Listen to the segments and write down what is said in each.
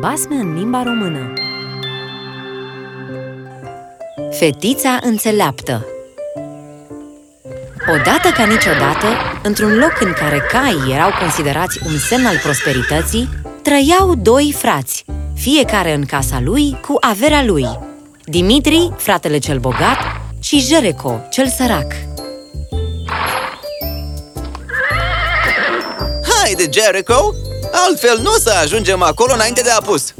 Basme în limba română Fetița înțeleaptă Odată ca niciodată, într-un loc în care caii erau considerați un semn al prosperității, trăiau doi frați, fiecare în casa lui cu averea lui. Dimitri, fratele cel bogat, și Jericho, cel sărac. Haide, Jericho! Altfel nu o să ajungem acolo înainte de apus!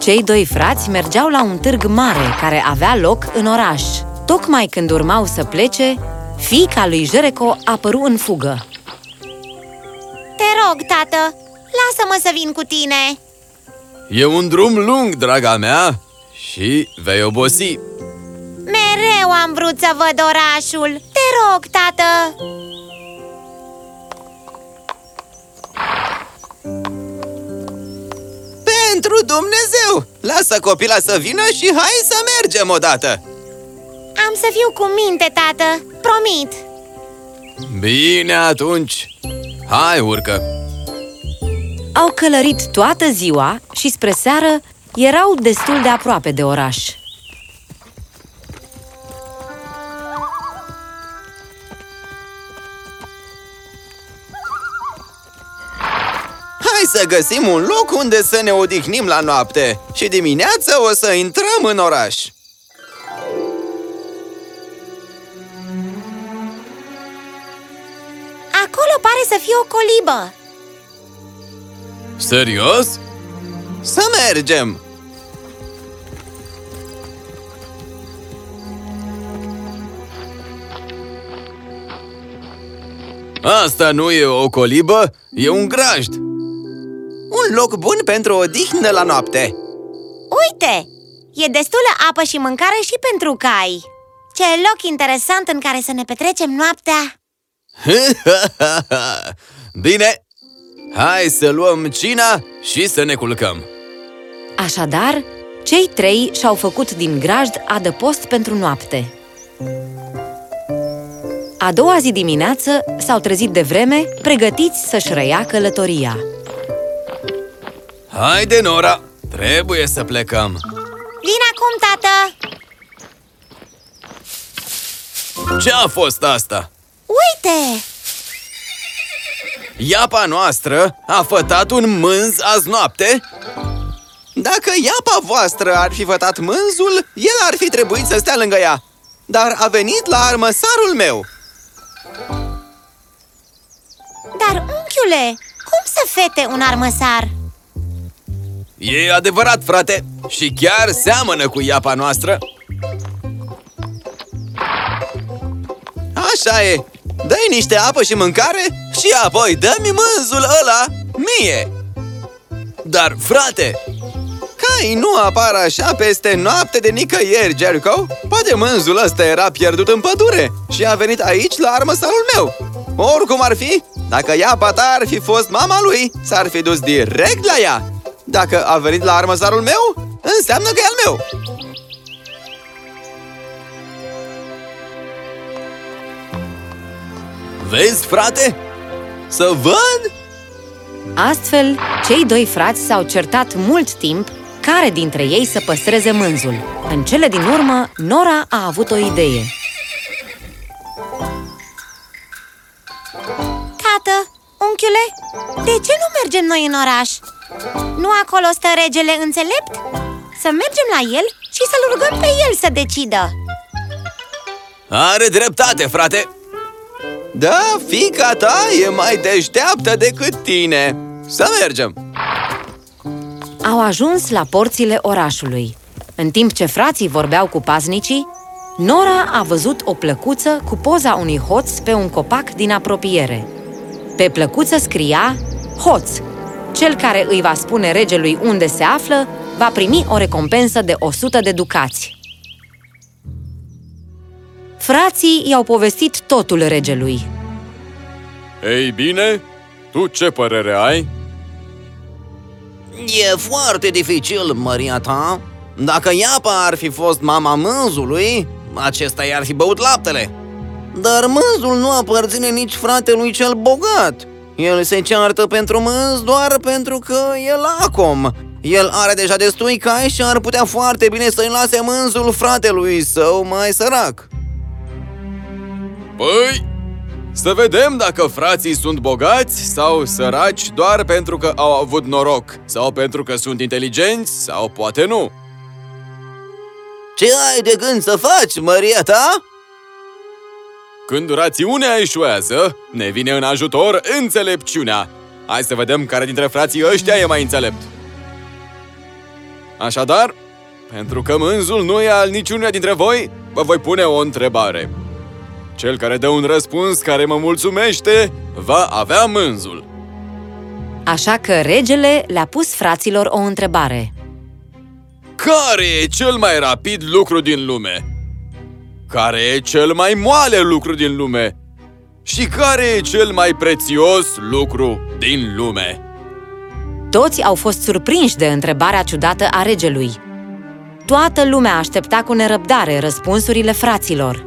Cei doi frați mergeau la un târg mare care avea loc în oraș. Tocmai când urmau să plece, fiica lui Jericho apăru în fugă. Te rog, tată, lasă-mă să vin cu tine! E un drum lung, draga mea, și vei obosi Mereu am vrut să văd orașul Te rog, tată! Pentru Dumnezeu! Lasă copila să vină și hai să mergem odată! Am să fiu cu minte, tată, promit! Bine atunci! Hai, urcă! Au călărit toată ziua și spre seară erau destul de aproape de oraș. Să găsim un loc unde să ne odihnim la noapte și dimineața o să intrăm în oraș. Acolo pare să fie o colibă Serios? Să mergem! Asta nu e o colibă, e un grajd Un loc bun pentru o dihnă la noapte Uite! E destulă apă și mâncare și pentru cai Ce loc interesant în care să ne petrecem noaptea Bine, hai să luăm cina și să ne culcăm Așadar, cei trei și-au făcut din grajd adăpost pentru noapte. A doua zi dimineață s-au trezit de vreme, pregătiți să-și răia călătoria. Haide, Nora! Trebuie să plecăm! Vin acum, tată! Ce a fost asta? Uite! Iapa noastră a fătat un mânz azi noapte? Dacă iapa voastră ar fi fătat mânzul, el ar fi trebuit să stea lângă ea Dar a venit la armăsarul meu Dar, unchiule, cum să fete un armăsar? E adevărat, frate, și chiar seamănă cu iapa noastră. Așa e, dă-i niște apă și mâncare și apoi dă-mi mânzul ăla mie. Dar, frate, cai nu apar așa peste noapte de nicăieri, Jericho? Poate mânzul ăsta era pierdut în pădure și a venit aici la armăsarul meu. Oricum ar fi, dacă iapa ta ar fi fost mama lui, s-ar fi dus direct la ea Dacă a venit la armăsarul meu, înseamnă că e al meu Vezi, frate? Să văd? Astfel, cei doi frați s-au certat mult timp care dintre ei să păstreze mânzul. În cele din urmă, Nora a avut o idee. Tată, unchiule, de ce nu mergem noi în oraș? Nu acolo stă regele înțelept? Să mergem la el și să-l rugăm pe el să decidă Are dreptate, frate! Da, fica ta e mai deșteaptă decât tine Să mergem! Au ajuns la porțile orașului. În timp ce frații vorbeau cu paznicii, Nora a văzut o plăcuță cu poza unui hoț pe un copac din apropiere. Pe plăcuță scria Hoț! Cel care îi va spune regelui unde se află va primi o recompensă de 100 de ducați. Frații i-au povestit totul regelui. Ei bine, tu ce părere ai? E foarte dificil, măria ta Dacă iapa ar fi fost mama mânzului, acesta i-ar fi băut laptele Dar mânzul nu aparține nici fratelui cel bogat El se ceartă pentru mânz doar pentru că e lacom El are deja destui cai și ar putea foarte bine să-i lase mânzul fratelui său mai sărac. Păi, să vedem dacă frații sunt bogați sau săraci doar pentru că au avut noroc, sau pentru că sunt inteligenți, sau poate nu. Ce ai de gând să faci, Maria ta? Când rațiunea eșuează, ne vine în ajutor înțelepciunea. Hai să vedem care dintre frații ăștia e mai înțelept. Așadar, pentru că mânzul nu e al niciunuia dintre voi, vă voi pune o întrebare. Cel care dă un răspuns care mă mulțumește, va avea mânzul. Așa că regele le-a pus fraților o întrebare. Care e cel mai rapid lucru din lume? Care e cel mai moale lucru din lume? Și care e cel mai prețios lucru din lume? Toți au fost surprinși de întrebarea ciudată a regelui. Toată lumea aștepta cu nerăbdare răspunsurile fraților.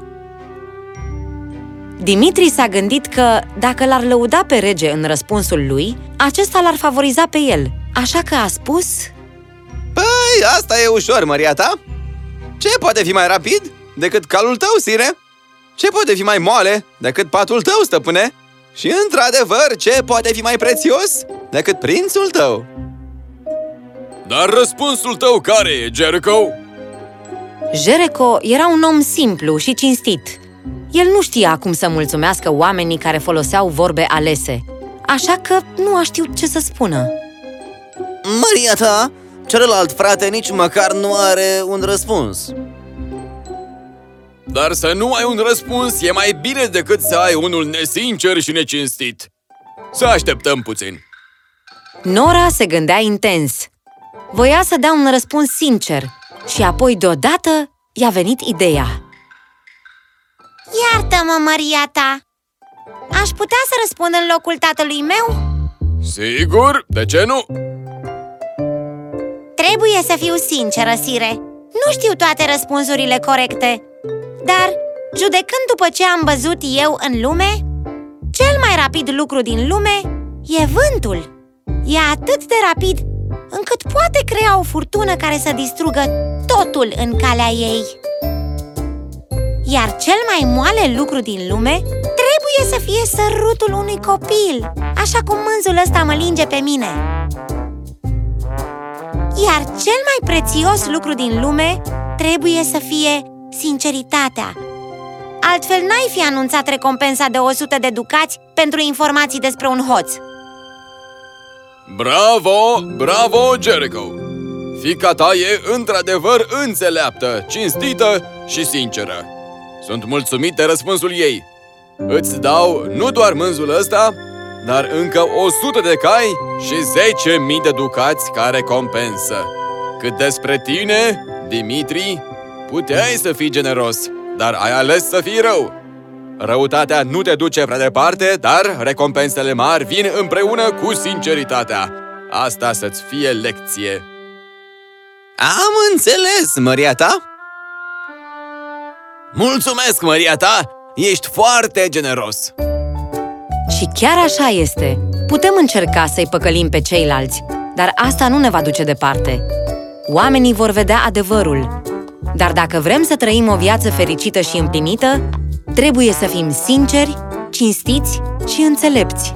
Dimitri s-a gândit că, dacă l-ar lăuda pe rege în răspunsul lui, acesta l-ar favoriza pe el, așa că a spus... Păi, asta e ușor, Maria ta. Ce poate fi mai rapid decât calul tău, sire? Ce poate fi mai moale decât patul tău, stăpâne? Și, într-adevăr, ce poate fi mai prețios decât prințul tău? Dar răspunsul tău care e, Jericho? Jericho era un om simplu și cinstit. El nu știa cum să mulțumească oamenii care foloseau vorbe alese, așa că nu a știut ce să spună. Maria ta, celălalt frate nici măcar nu are un răspuns. Dar să nu ai un răspuns e mai bine decât să ai unul nesincer și necinstit. Să așteptăm puțin. Nora se gândea intens. Voia să dea un răspuns sincer și apoi deodată i-a venit ideea. Iartă-mă, Maria ta! Aș putea să răspund în locul tatălui meu? Sigur? De ce nu? Trebuie să fiu sinceră, Sire Nu știu toate răspunsurile corecte Dar, judecând după ce am văzut eu în lume Cel mai rapid lucru din lume e vântul. E atât de rapid încât poate crea o furtună care să distrugă totul în calea ei. Iar cel mai moale lucru din lume trebuie să fie sărutul unui copil Așa cum mânzul ăsta mă linge pe mine. Iar cel mai prețios lucru din lume trebuie să fie sinceritatea Altfel n-ai fi anunțat recompensa de 100 de ducați pentru informații despre un hoț Bravo, bravo, Jericho! Fica ta e într-adevăr înțeleaptă, cinstită și sinceră. Sunt mulțumit de răspunsul ei. Îți dau nu doar mânzul ăsta, dar încă 100 de cai și 10.000 de ducați ca recompensă. Cât despre tine, Dimitri, puteai să fii generos, dar ai ales să fii rău. Răutatea nu te duce prea departe, dar recompensele mari vin împreună cu sinceritatea. Asta să-ți fie lecție. Am înțeles, Maria ta! Mulțumesc, Maria ta! Ești foarte generos! Și chiar așa este. Putem încerca să-i păcălim pe ceilalți, dar asta nu ne va duce departe. Oamenii vor vedea adevărul. Dar dacă vrem să trăim o viață fericită și împlinită, trebuie să fim sinceri, cinstiți și înțelepți.